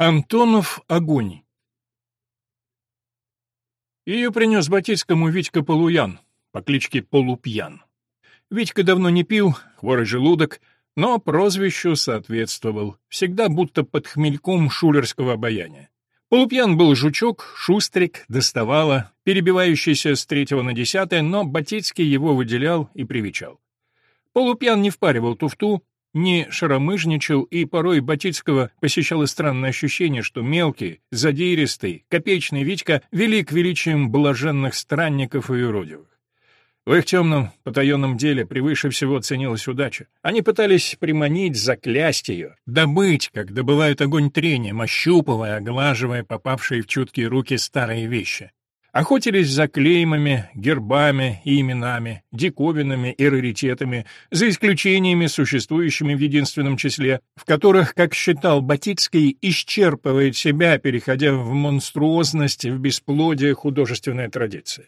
Антонов огонь. Ее принес Батицкому Витька Полуян, по кличке Полупьян. Витька давно не пил, хворый желудок, но прозвищу соответствовал, всегда будто под хмельком шулерского обаяния. Полупьян был жучок, шустрик, доставало, перебивающийся с третьего на десятое, но Батицкий его выделял и привечал. Полупьян не впаривал туфту, не шаромыжничал, и порой Батицкого посещало странное ощущение, что мелкий, задиристый, копеечный Витька велик величием блаженных странников и юродивых. В их темном, потаенном деле превыше всего ценилась удача. Они пытались приманить, заклясть ее, добыть, как добывают огонь трением, ощупывая, оглаживая попавшие в чуткие руки старые вещи. Охотились за клеймами, гербами и именами, диковинами и раритетами, за исключениями, существующими в единственном числе, в которых, как считал Батицкий, исчерпывает себя, переходя в монструозность, в бесплодие художественная традиция.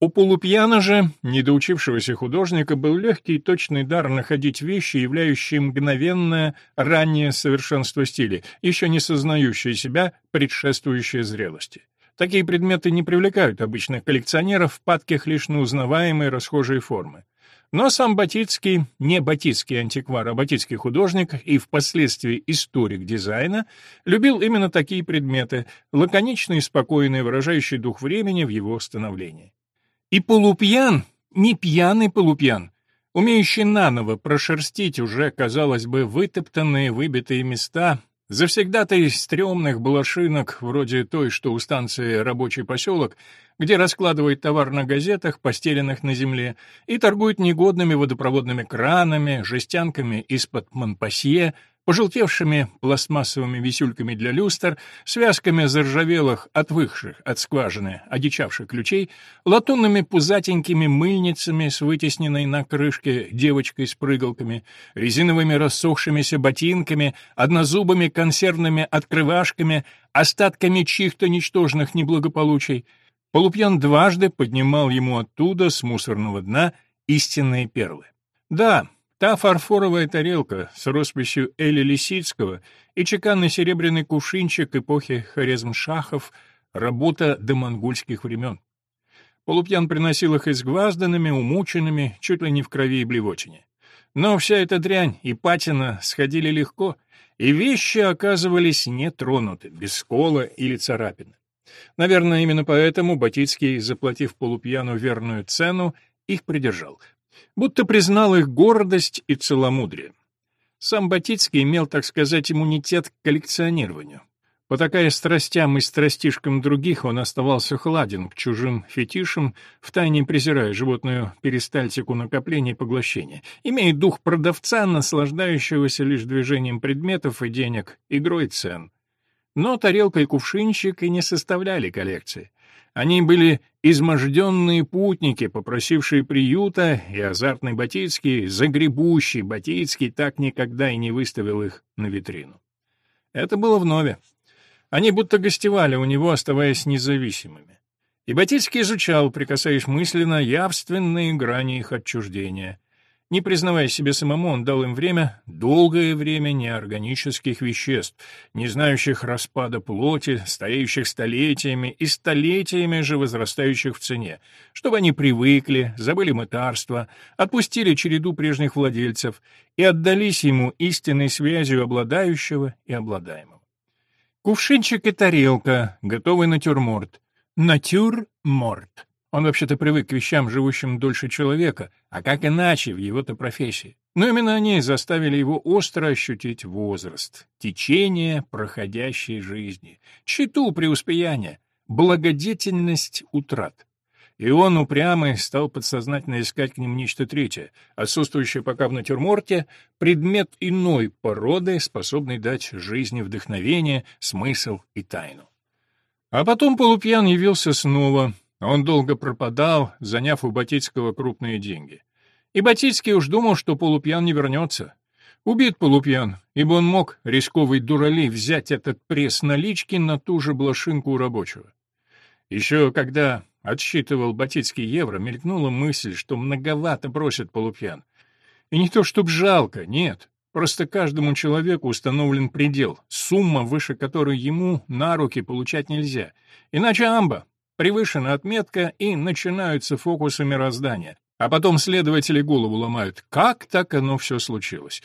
У полупьяна же, недоучившегося художника, был легкий и точный дар находить вещи, являющие мгновенное, раннее совершенство стиля, еще не сознающее себя, предшествующее зрелости. Такие предметы не привлекают обычных коллекционеров, падких лишь на узнаваемые расхожие формы. Но сам Батицкий, не батицкий антиквар, а батицкий художник и впоследствии историк дизайна, любил именно такие предметы, лаконичные спокойные, выражающие дух времени в его становлении. И полупьян, не пьяный полупьян, умеющий наново прошерстить уже, казалось бы, вытоптанные, выбитые места, Завсегда-то стрёмных балашинок, вроде той, что у станции «Рабочий поселок», где раскладывает товар на газетах, постеленных на земле, и торгует негодными водопроводными кранами, жестянками из-под Монпасье, пожелтевшими пластмассовыми висюльками для люстр, связками заржавелых, отвыхших от скважины, одичавших ключей, латунными пузатенькими мыльницами с вытесненной на крышке девочкой с прыгалками, резиновыми рассохшимися ботинками, однозубыми консервными открывашками, остатками чьих-то ничтожных неблагополучий. Полупьян дважды поднимал ему оттуда, с мусорного дна, истинные перлы. Да, Та фарфоровая тарелка с росписью Эли Лисицкого и чеканный серебряный кувшинчик эпохи Хорезмшахов — работа до монгольских времен. Полупьян приносил их изгвазданными, умученными, чуть ли не в крови и блевотине. Но вся эта дрянь и патина сходили легко, и вещи оказывались нетронуты, без скола или царапины. Наверное, именно поэтому Батицкий, заплатив полупьяну верную цену, их придержал, будто признал их гордость и целомудрие. Сам Батицкий имел, так сказать, иммунитет к коллекционированию. Потакая страстям и страстишкам других, он оставался хладен к чужим фетишам, втайне презирая животную перистальтику накопления и поглощения, имея дух продавца, наслаждающегося лишь движением предметов и денег, игрой цен. Но тарелка и кувшинчик и не составляли коллекции. Они были изможденные путники, попросившие приюта, и азартный Батицкий, загребущий Батицкий, так никогда и не выставил их на витрину. Это было вновь. Они будто гостевали у него, оставаясь независимыми. И Батицкий изучал, прикасаясь мысленно, явственные грани их отчуждения. Не признавая себе самому, он дал им время, долгое время неорганических веществ, не знающих распада плоти, стоящих столетиями и столетиями же возрастающих в цене, чтобы они привыкли, забыли мытарство, отпустили череду прежних владельцев и отдались ему истинной связью обладающего и обладаемого. Кувшинчик и тарелка, готовый натюрморт. Натюрморт. Он вообще-то привык к вещам, живущим дольше человека, а как иначе в его-то профессии? Но именно они заставили его остро ощутить возраст, течение проходящей жизни, читу преуспеяния, благодетельность утрат. И он, упрямый, стал подсознательно искать к ним нечто третье, отсутствующее пока в натюрморте, предмет иной породы, способный дать жизни вдохновение, смысл и тайну. А потом полупьян явился снова — он долго пропадал, заняв у Батицкого крупные деньги. И Батицкий уж думал, что полупьян не вернется. Убит полупьян, ибо он мог, рисковый дуралей, взять этот пресс налички на ту же блошинку у рабочего. Еще когда отсчитывал Батицкий евро, мелькнула мысль, что многовато просит полупьян. И не то, чтоб жалко, нет. Просто каждому человеку установлен предел, сумма, выше которой ему на руки получать нельзя. Иначе амба, превышена отметка, и начинаются фокусы мироздания. А потом следователи голову ломают. Как так оно все случилось?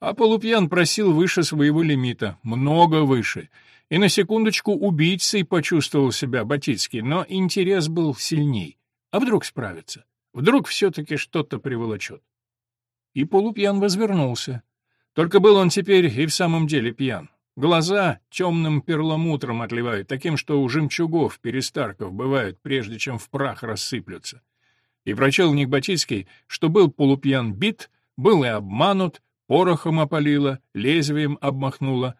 А Полупьян просил выше своего лимита, много выше. И на секундочку убийцей почувствовал себя Батицкий, но интерес был сильней. А вдруг справится? Вдруг все-таки что-то приволочет? И Полупьян возвернулся. Только был он теперь и в самом деле пьян. Глаза темным перламутром отливают, таким, что у жемчугов перестарков бывают, прежде чем в прах рассыплются. И прочел в Батицкий, что был полупьян бит, был и обманут, порохом опалило, лезвием обмахнуло,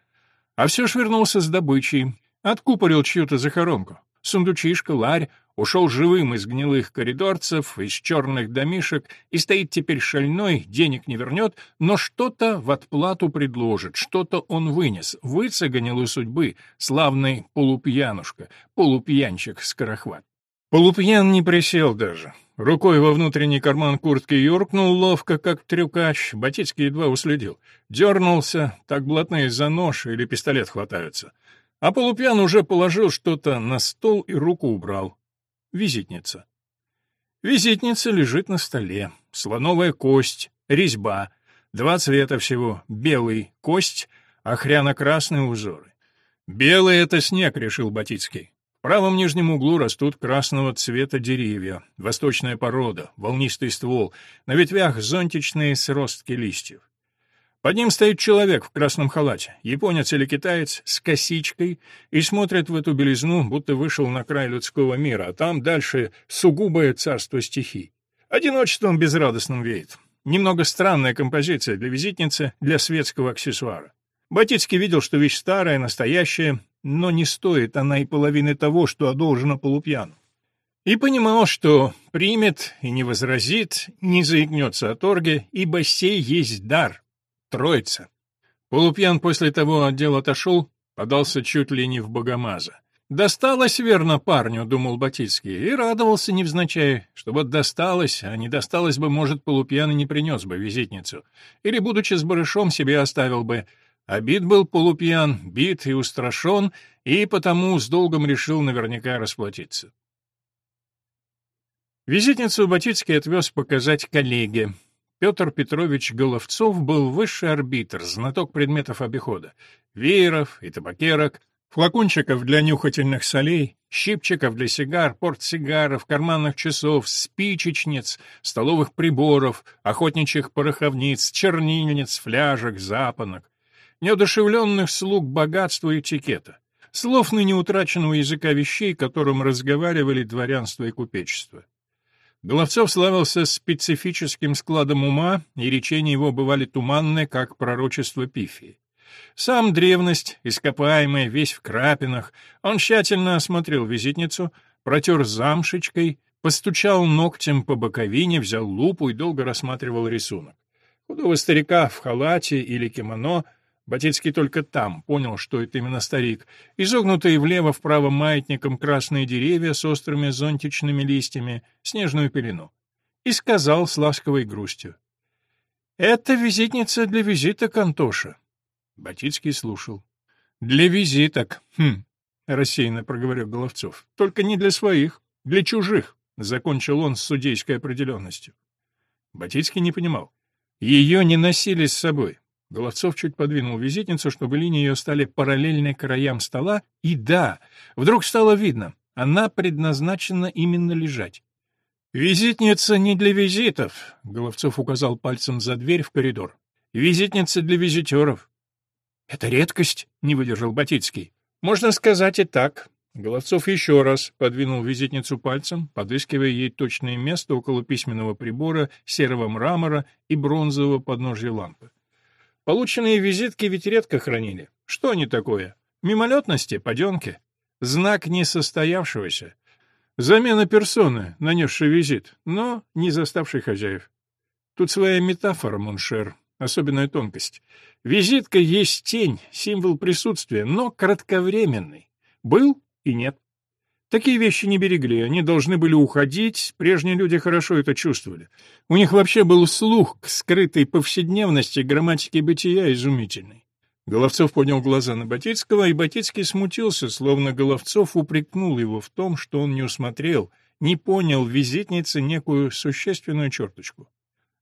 а все швырнулся с добычей, откупорил чью-то захоронку. Сундучишка, ларь, ушел живым из гнилых коридорцев, из черных домишек, и стоит теперь шальной, денег не вернет, но что-то в отплату предложит, что-то он вынес, выцеганил у судьбы, славный полупьянушка, полупьянчик-скорохват. Полупьян не присел даже. Рукой во внутренний карман куртки юркнул ловко, как трюкач, Батицкий едва уследил. Дернулся, так блатные за нож или пистолет хватаются. А Полупьян уже положил что-то на стол и руку убрал. Визитница. Визитница лежит на столе. Слоновая кость, резьба. Два цвета всего. Белый — кость, охряно-красные узоры. «Белый — это снег», — решил Батицкий. В правом нижнем углу растут красного цвета деревья, восточная порода, волнистый ствол, на ветвях зонтичные сростки листьев. Под ним стоит человек в красном халате, японец или китаец, с косичкой, и смотрит в эту белизну, будто вышел на край людского мира, а там дальше сугубое царство стихий. Одиночеством безрадостным веет. Немного странная композиция для визитницы, для светского аксессуара. Батицкий видел, что вещь старая, настоящая, но не стоит она и половины того, что одолжено полупьяну. И понимал, что примет и не возразит, не заикнется о торге, ибо сей есть дар, Троица. Полупьян после того отдел отошел, подался чуть ли не в богомаза. «Досталось, верно, парню», — думал Батицкий, и радовался невзначай, что вот досталось, а не досталось бы, может, полупьян и не принес бы визитницу. Или, будучи с барышом, себе оставил бы. Обид был полупьян, бит и устрашен, и потому с долгом решил наверняка расплатиться. Визитницу Батицкий отвез показать коллеге. Петр Петрович Головцов был высший арбитр, знаток предметов обихода. Вееров и табакерок, флакончиков для нюхательных солей, щипчиков для сигар, портсигаров, карманных часов, спичечниц, столовых приборов, охотничьих пороховниц, чернильниц, фляжек, запонок. Неодушевленных слуг богатства и этикета. Слов ныне утраченного языка вещей, которым разговаривали дворянство и купечество. Головцов славился специфическим складом ума, и речения его бывали туманны, как пророчество Пифии. Сам древность, ископаемая, весь в крапинах, он тщательно осмотрел визитницу, протер замшечкой, постучал ногтем по боковине, взял лупу и долго рассматривал рисунок. Худого старика в халате или кимоно — Батицкий только там понял, что это именно старик. Изогнутые влево-вправо маятником красные деревья с острыми зонтичными листьями, снежную пелену. И сказал с ласковой грустью. «Это визитница для визита Антоша». Батицкий слушал. «Для визиток. Хм», — рассеянно проговорил Головцов. «Только не для своих, для чужих», — закончил он с судейской определенностью. Батицкий не понимал. Ее не носили с собой. Головцов чуть подвинул визитницу, чтобы линии ее стали параллельны краям стола, и да, вдруг стало видно, она предназначена именно лежать. «Визитница не для визитов», — Головцов указал пальцем за дверь в коридор. «Визитница для визитеров». «Это редкость», — не выдержал Батицкий. «Можно сказать и так». Головцов еще раз подвинул визитницу пальцем, подыскивая ей точное место около письменного прибора, серого мрамора и бронзового подножья лампы. Полученные визитки ведь редко хранили. Что они такое? Мимолетности, подёнки. Знак несостоявшегося. Замена персоны, нанесшей визит, но не заставшей хозяев. Тут своя метафора, mon cher, особенная тонкость. Визитка есть тень, символ присутствия, но кратковременный. Был и нет. Такие вещи не берегли, они должны были уходить, прежние люди хорошо это чувствовали. У них вообще был слух к скрытой повседневности грамматики бытия изумительный. Головцов поднял глаза на Батицкого, и Батицкий смутился, словно Головцов упрекнул его в том, что он не усмотрел, не понял в визитнице некую существенную черточку.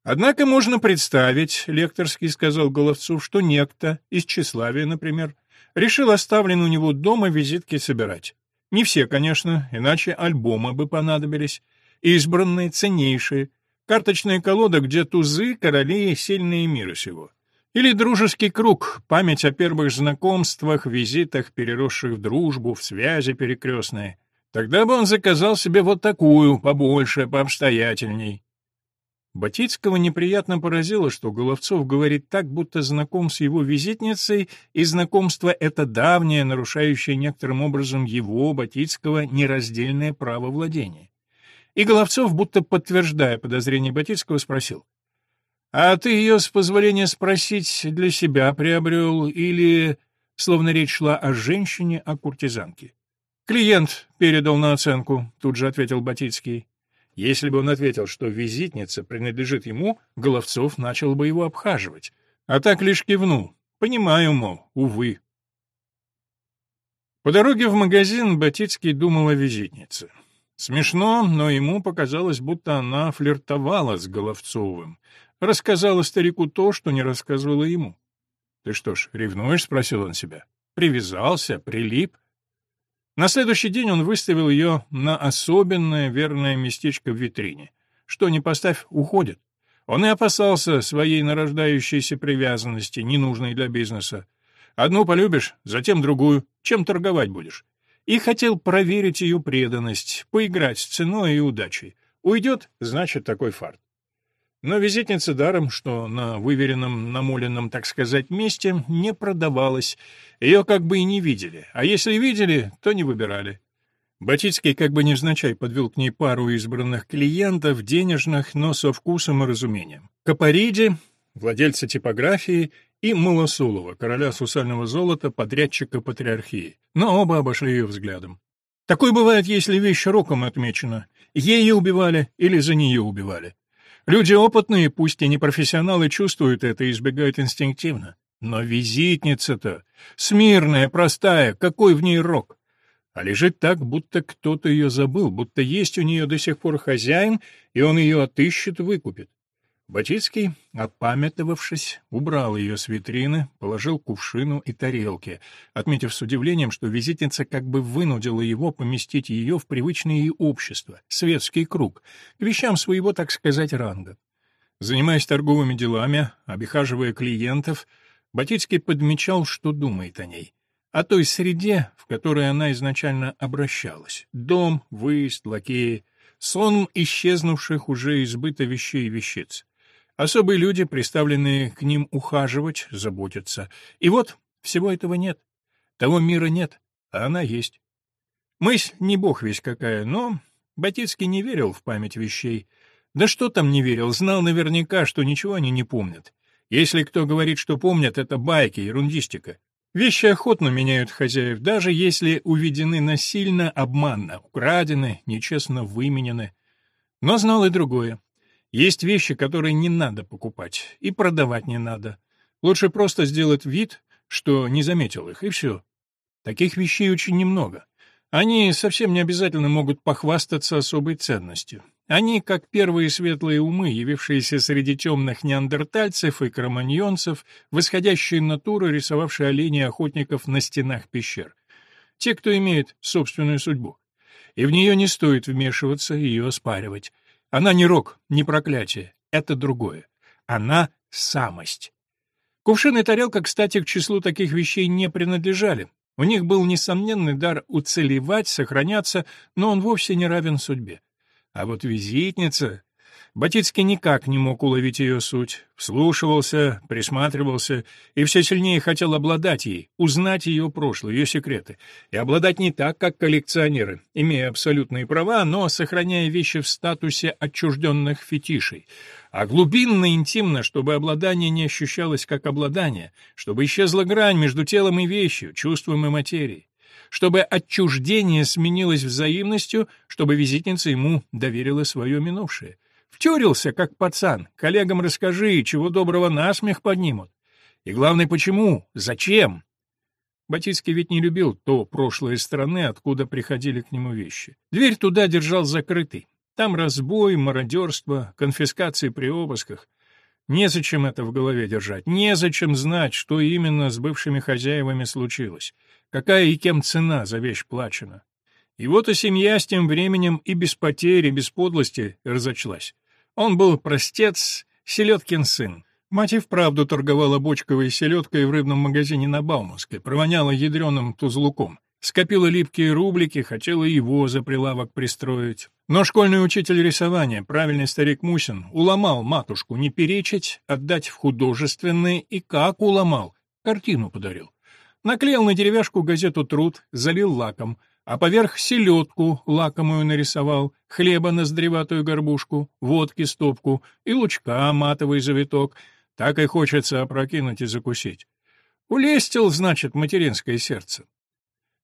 Однако можно представить, лекторский сказал Головцов, что некто, из тщеславия, например, решил оставленные у него дома визитки собирать. Не все, конечно, иначе альбомы бы понадобились. Избранные, ценнейшие. Карточная колода, где тузы, короли и сильные мира сего. Или дружеский круг, память о первых знакомствах, визитах, переросших в дружбу, в связи перекрестные. Тогда бы он заказал себе вот такую, побольше, пообстоятельней. Батицкого неприятно поразило, что Головцов говорит так, будто знаком с его визитницей, и знакомство это давнее, нарушающее некоторым образом его, Батицкого, нераздельное право владения. И Головцов, будто подтверждая подозрение Батицкого, спросил. «А ты ее, с позволения спросить, для себя приобрел или...» Словно речь шла о женщине, о куртизанке. «Клиент передал на оценку», — тут же ответил Батицкий. Если бы он ответил, что визитница принадлежит ему, Головцов начал бы его обхаживать. А так лишь кивнул. Понимаю, мол, увы. По дороге в магазин Батицкий думал о визитнице. Смешно, но ему показалось, будто она флиртовала с Головцовым. Рассказала старику то, что не рассказывала ему. «Ты что ж, ревнуешь?» — спросил он себя. «Привязался, прилип. На следующий день он выставил ее на особенное верное местечко в витрине. Что не поставь, уходит. Он и опасался своей нарождающейся привязанности, ненужной для бизнеса. Одну полюбишь, затем другую. Чем торговать будешь? И хотел проверить ее преданность, поиграть с ценой и удачей. Уйдет, значит, такой фарт. Но визитница даром, что на выверенном, намоленном, так сказать, месте, не продавалась. Ее как бы и не видели, а если видели, то не выбирали. Батицкий как бы невзначай подвел к ней пару избранных клиентов, денежных, но со вкусом и разумением. Капариди, владельца типографии, и Малосулова, короля сусального золота, подрядчика патриархии. Но оба обошли ее взглядом. Такое бывает, если вещь роком отмечена. Ее убивали или за нее убивали. Люди опытные, пусть и не профессионалы, чувствуют это и избегают инстинктивно. Но визитница-то смирная, простая, какой в ней рок? А лежит так, будто кто-то ее забыл, будто есть у нее до сих пор хозяин, и он ее отыщет, выкупит. Батицкий, опамятовавшись, убрал ее с витрины, положил кувшину и тарелки, отметив с удивлением, что визитница как бы вынудила его поместить ее в привычное ей общество, светский круг, к вещам своего, так сказать, ранга. Занимаясь торговыми делами, обихаживая клиентов, Батицкий подмечал, что думает о ней, о той среде, в которой она изначально обращалась. Дом, выезд, лакеи, сон исчезнувших уже избыто вещей и вещиц. Особые люди, представленные к ним ухаживать, заботиться. И вот всего этого нет. Того мира нет, а она есть. Мысль не бог весь какая, но Батицкий не верил в память вещей. Да что там не верил, знал наверняка, что ничего они не помнят. Если кто говорит, что помнят, это байки, ерундистика. Вещи охотно меняют хозяев, даже если уведены насильно, обманно, украдены, нечестно выменены. Но знал и другое. Есть вещи, которые не надо покупать, и продавать не надо. Лучше просто сделать вид, что не заметил их, и все. Таких вещей очень немного. Они совсем не обязательно могут похвастаться особой ценностью. Они, как первые светлые умы, явившиеся среди темных неандертальцев и кроманьонцев, восходящие натуры, рисовавшие оленей и охотников на стенах пещер. Те, кто имеет собственную судьбу. И в нее не стоит вмешиваться, ее оспаривать. Она не рок, не проклятие, это другое. Она — самость. Кувшин и тарелка, кстати, к числу таких вещей не принадлежали. У них был несомненный дар уцелевать, сохраняться, но он вовсе не равен судьбе. А вот визитница Батицкий никак не мог уловить ее суть, вслушивался, присматривался и все сильнее хотел обладать ей, узнать ее прошлое, ее секреты, и обладать не так, как коллекционеры, имея абсолютные права, но сохраняя вещи в статусе отчужденных фетишей, а глубинно интимно, чтобы обладание не ощущалось как обладание, чтобы исчезла грань между телом и вещью, чувством и материей. чтобы отчуждение сменилось взаимностью, чтобы визитница ему доверила свое минувшее. Втюрился, как пацан, коллегам расскажи, чего доброго насмех поднимут. И главное, почему, зачем? Батицкий ведь не любил то прошлое страны, откуда приходили к нему вещи. Дверь туда держал закрытой. Там разбой, мародерство, конфискации при обысках. Незачем это в голове держать, незачем знать, что именно с бывшими хозяевами случилось, какая и кем цена за вещь плачена. И вот и семья с тем временем и без потери, без подлости разочлась. Он был простец, селедкин сын. Мать и вправду торговала бочковой селедкой в рыбном магазине на Бауманской, провоняла ядреным тузлуком. Скопила липкие рублики, хотела его за прилавок пристроить. Но школьный учитель рисования, правильный старик Мусин, уломал матушку не перечить, отдать в художественные, и как уломал, картину подарил. Наклеил на деревяшку газету «Труд», залил лаком, а поверх селедку лакомую нарисовал, хлеба на сдреватую горбушку, водки стопку и лучка матовый завиток. Так и хочется опрокинуть и закусить. Улестил, значит, материнское сердце.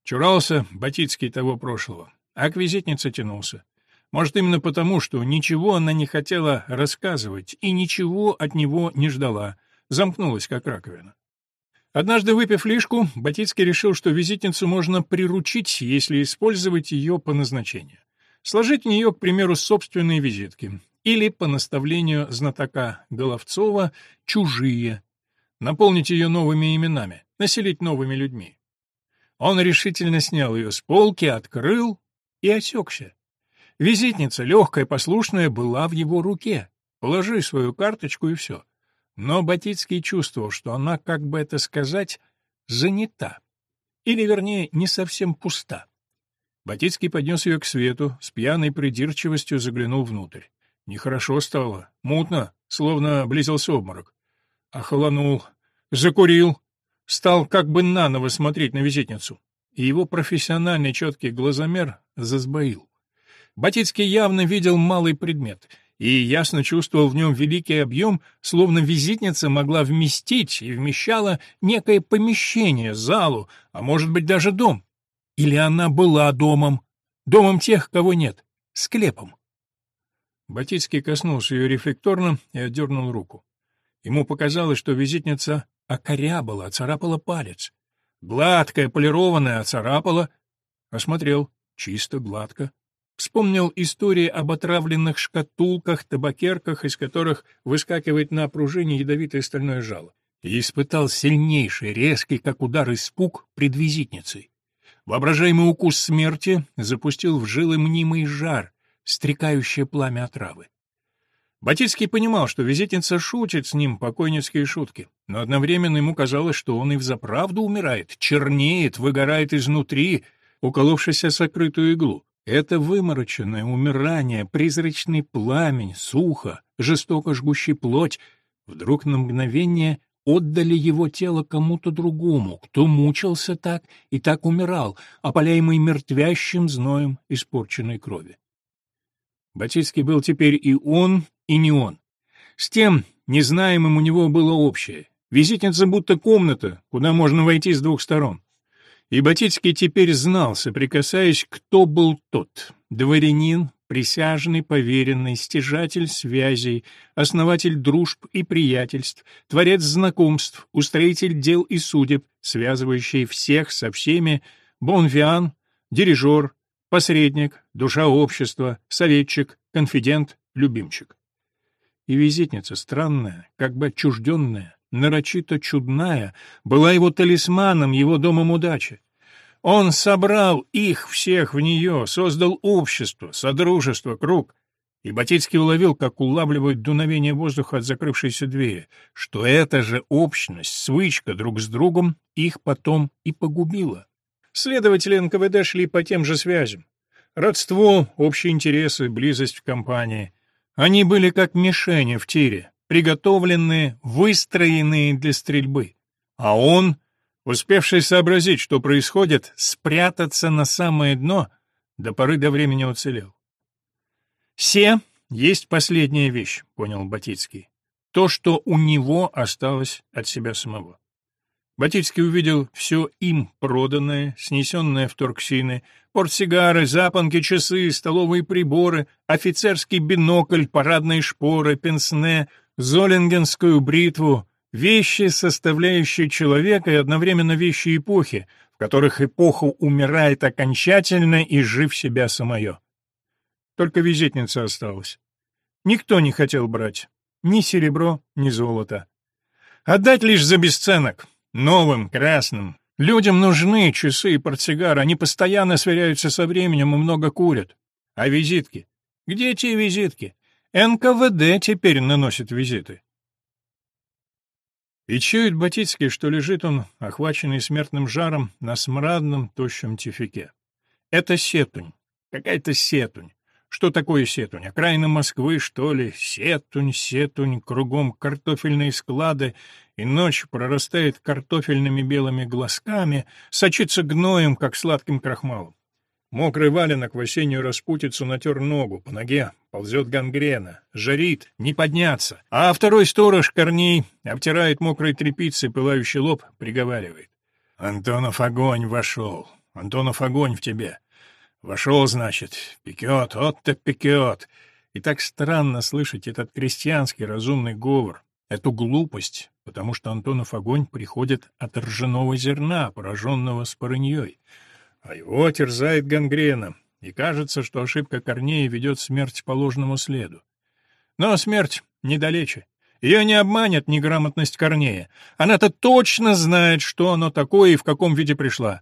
Чурался Батицкий того прошлого, а к визитнице тянулся. Может, именно потому, что ничего она не хотела рассказывать и ничего от него не ждала, замкнулась, как раковина. Однажды, выпив лишку, Батицкий решил, что визитницу можно приручить, если использовать ее по назначению. Сложить в нее, к примеру, собственные визитки. Или, по наставлению знатока Головцова, чужие. Наполнить ее новыми именами, населить новыми людьми. Он решительно снял ее с полки, открыл и осекся. Визитница, легкая, послушная, была в его руке. Положи свою карточку и все. Но Батицкий чувствовал, что она, как бы это сказать, занята. Или, вернее, не совсем пуста. Батицкий поднес ее к свету, с пьяной придирчивостью заглянул внутрь. Нехорошо стало, мутно, словно близился обморок. Охолонул, закурил, стал как бы наново смотреть на визитницу, и его профессиональный четкий глазомер засбоил. Батицкий явно видел малый предмет и ясно чувствовал в нем великий объем, словно визитница могла вместить и вмещала некое помещение, залу, а может быть даже дом. Или она была домом, домом тех, кого нет, склепом. Батицкий коснулся ее рефлекторно и отдернул руку. Ему показалось, что визитница окорябала, оцарапала палец. Гладкая, полированная, оцарапала. Осмотрел. Чисто, гладко. Вспомнил истории об отравленных шкатулках, табакерках, из которых выскакивает на пружине ядовитое стальное жало. И испытал сильнейший, резкий, как удар испуг, пред визитницей. Воображаемый укус смерти запустил в жилы мнимый жар, стрекающее пламя отравы. Батицкий понимал, что визитница шутит с ним покойницкие шутки, но одновременно ему казалось, что он и взаправду умирает, чернеет, выгорает изнутри, уколовшись о сокрытую иглу. Это вымороченное умирание, призрачный пламень, сухо, жестоко жгущий плоть, вдруг на мгновение отдали его тело кому-то другому, кто мучился так и так умирал, опаляемый мертвящим зноем испорченной крови. Батицкий был теперь и он, и не он. С тем незнаемым у него было общее. Визитница будто комната, куда можно войти с двух сторон. И Батицкий теперь знал, соприкасаясь, кто был тот. Дворянин, присяжный, поверенный, стяжатель связей, основатель дружб и приятельств, творец знакомств, устроитель дел и судеб, связывающий всех со всеми, бонвиан, дирижер, посредник, душа общества, советчик, конфидент, любимчик. И визитница странная, как бы отчужденная, нарочито чудная, была его талисманом, его домом удачи. Он собрал их всех в нее, создал общество, содружество, круг. И Батицкий уловил, как улавливают дуновение воздуха от закрывшейся двери, что эта же общность, свычка друг с другом их потом и погубила. Следователи НКВД шли по тем же связям. Родство, общие интересы, близость в компании. Они были как мишени в тире, приготовленные, выстроенные для стрельбы. А он, успевший сообразить, что происходит, спрятаться на самое дно, до поры до времени уцелел. «Се есть последняя вещь», — понял Батицкий. «То, что у него осталось от себя самого». Батицкий увидел все им проданное, снесенное в торксины, портсигары, запонки, часы, столовые приборы, офицерский бинокль, парадные шпоры, пенсне, золингенскую бритву, вещи, составляющие человека и одновременно вещи эпохи, в которых эпоха умирает окончательно и жив себя самое. Только визитница осталась. Никто не хотел брать ни серебро, ни золото. Отдать лишь за бесценок. Новым, красным. Людям нужны часы и портсигар, они постоянно сверяются со временем и много курят. А визитки? Где те визитки? НКВД теперь наносит визиты. И чует Батицкий, что лежит он, охваченный смертным жаром, на смрадном, тощем тифике. Это сетунь, какая-то сетунь. Что такое Сетунь? Окраина Москвы, что ли? Сетунь, Сетунь, кругом картофельные склады, и ночь прорастает картофельными белыми глазками, сочится гноем, как сладким крахмалом. Мокрый валенок в осеннюю распутицу натер ногу, по ноге ползет гангрена, жарит, не подняться. А второй сторож Корней обтирает мокрой тряпицей пылающий лоб, приговаривает. «Антонов огонь вошел, Антонов огонь в тебе». Вошел, значит, пекет, от-то пекет. И так странно слышать этот крестьянский разумный говор, эту глупость, потому что Антонов огонь приходит от ржаного зерна, пораженного спорыньей. А его терзает гангрена, и кажется, что ошибка Корнея ведет смерть по ложному следу. Но смерть недалече. Ее не обманет неграмотность Корнея. Она-то точно знает, что оно такое и в каком виде пришла.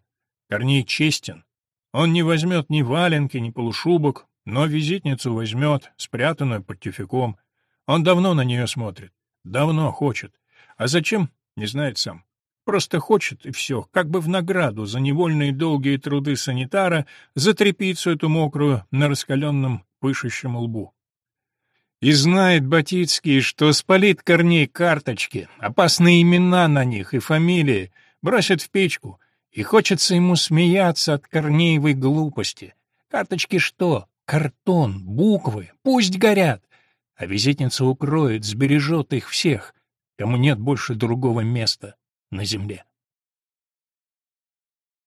Корней честен, он не возьмет ни валенки, ни полушубок, но визитницу возьмет, спрятанную под тюфяком. Он давно на нее смотрит, давно хочет. А зачем, не знает сам. Просто хочет, и все, как бы в награду за невольные долгие труды санитара, за тряпицу эту мокрую на раскаленном пышущем лбу. И знает Батицкий, что спалит корней карточки, опасные имена на них и фамилии, бросит в печку — и хочется ему смеяться от корнеевой глупости. Карточки что? Картон, буквы, пусть горят. А визитница укроет, сбережет их всех, кому нет больше другого места на земле.